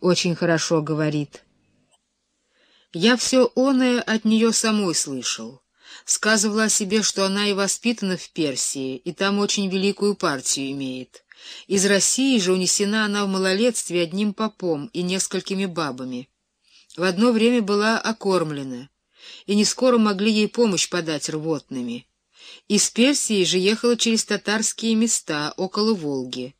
очень хорошо говорит. Я все оное от нее самой слышал. Сказывала о себе, что она и воспитана в Персии, и там очень великую партию имеет. Из России же унесена она в малолетстве одним попом и несколькими бабами. В одно время была окормлена, и не скоро могли ей помощь подать рвотными. Из Персии же ехала через татарские места около Волги.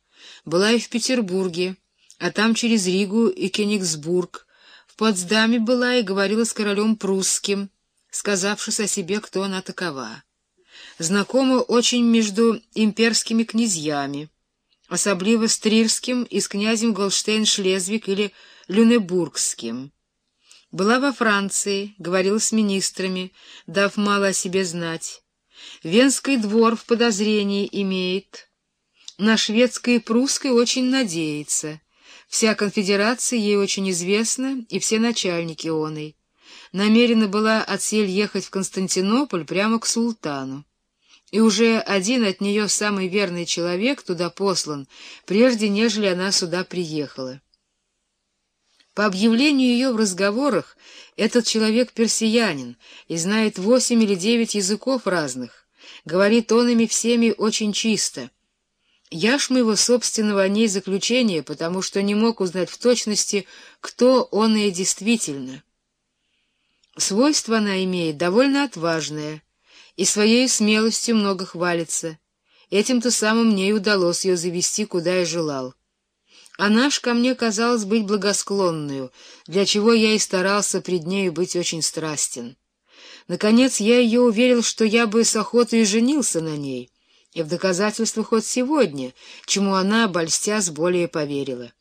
Была и в Петербурге, а там через Ригу и Кенигсбург. В Потсдаме была и говорила с королем прусским, сказавшись о себе, кто она такова. Знакома очень между имперскими князьями, особливо с Трирским и с князем Голштейн-Шлезвиг или Люнебургским. Была во Франции, говорила с министрами, дав мало о себе знать. Венский двор в подозрении имеет. На шведской и прусской очень надеется. Вся конфедерация ей очень известна, и все начальники оной. Намерена была отсель ехать в Константинополь прямо к султану. И уже один от нее самый верный человек туда послан, прежде нежели она сюда приехала. По объявлению ее в разговорах, этот человек персиянин и знает восемь или девять языков разных, говорит он ими всеми очень чисто. Я ж моего собственного о ней заключения, потому что не мог узнать в точности, кто он и действительно. Свойство она имеет довольно отважное, и своей смелостью много хвалится. Этим-то самым мне и удалось ее завести, куда я желал. Она ж ко мне казалась быть благосклонную, для чего я и старался пред нею быть очень страстен. Наконец я ее уверил, что я бы с охотой женился на ней, и в доказательство хоть сегодня, чему она, обольстясь, более поверила.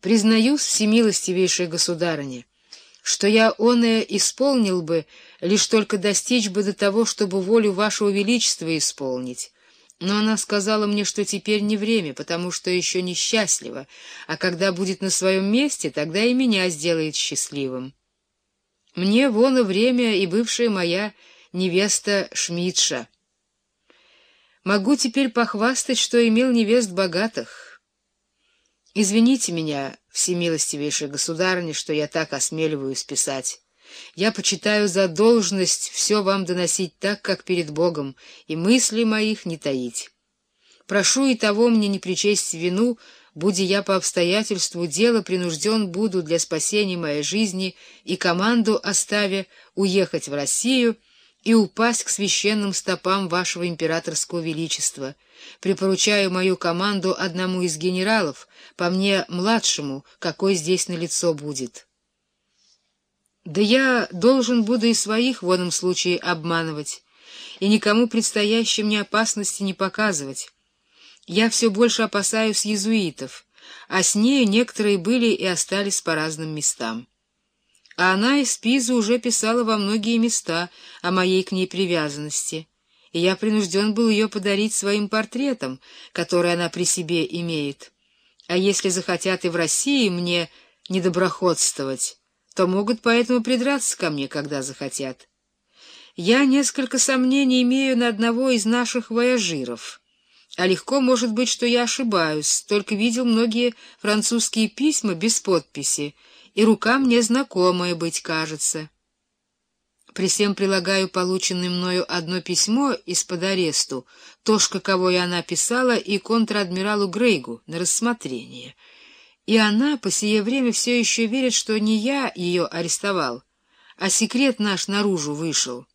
Признаюсь, всемилостивейшая государыня, что я оное исполнил бы, лишь только достичь бы до того, чтобы волю вашего величества исполнить, но она сказала мне, что теперь не время, потому что еще несчастлива, а когда будет на своем месте, тогда и меня сделает счастливым. Мне вон и время и бывшая моя невеста Шмидша. Могу теперь похвастать, что имел невест богатых. Извините меня, всемилостивейшая государыня, что я так осмеливаюсь писать. Я почитаю за должность все вам доносить так, как перед Богом, и мысли моих не таить. Прошу и того мне не причесть вину, будь я по обстоятельству дела принужден буду для спасения моей жизни и команду оставя уехать в Россию и упасть к священным стопам вашего императорского величества. Припоручаю мою команду одному из генералов, по мне младшему, какой здесь на лицо будет». Да я должен буду и своих в этом случае обманывать, и никому предстоящей мне опасности не показывать. Я все больше опасаюсь езуитов, а с нею некоторые были и остались по разным местам. А она из Пизы уже писала во многие места о моей к ней привязанности, и я принужден был ее подарить своим портретам, которые она при себе имеет. А если захотят и в России мне недоброходствовать, то могут поэтому придраться ко мне, когда захотят. Я несколько сомнений имею на одного из наших вояжиров, а легко может быть, что я ошибаюсь, только видел многие французские письма без подписи, и рука мне знакомая быть кажется. При всем прилагаю полученное мною одно письмо из-под аресту, то ж, каковое она писала, и контр-адмиралу Грейгу на рассмотрение — и она по сие время все еще верит, что не я ее арестовал, а секрет наш наружу вышел.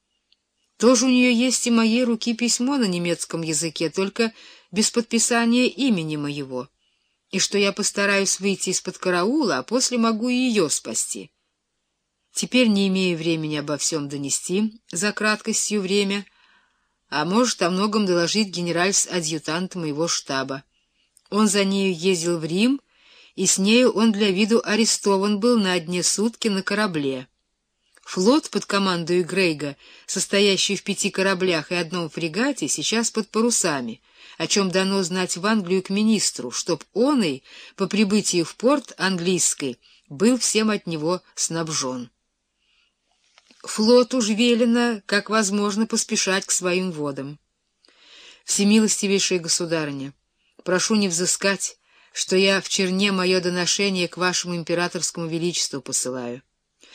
Тоже у нее есть и моей руки письмо на немецком языке, только без подписания имени моего, и что я постараюсь выйти из-под караула, а после могу и ее спасти. Теперь не имею времени обо всем донести за краткостью время, а может о многом доложить генеральс-адъютант моего штаба. Он за нею ездил в Рим, и с нею он для виду арестован был на одни сутки на корабле. Флот под командой Грейга, состоящий в пяти кораблях и одном фрегате, сейчас под парусами, о чем дано знать в Англию к министру, чтоб он и, по прибытии в порт английской, был всем от него снабжен. Флот уж велено, как возможно, поспешать к своим водам. Всемилостивейшая государыня, прошу не взыскать, что я в черне мое доношение к вашему императорскому величеству посылаю.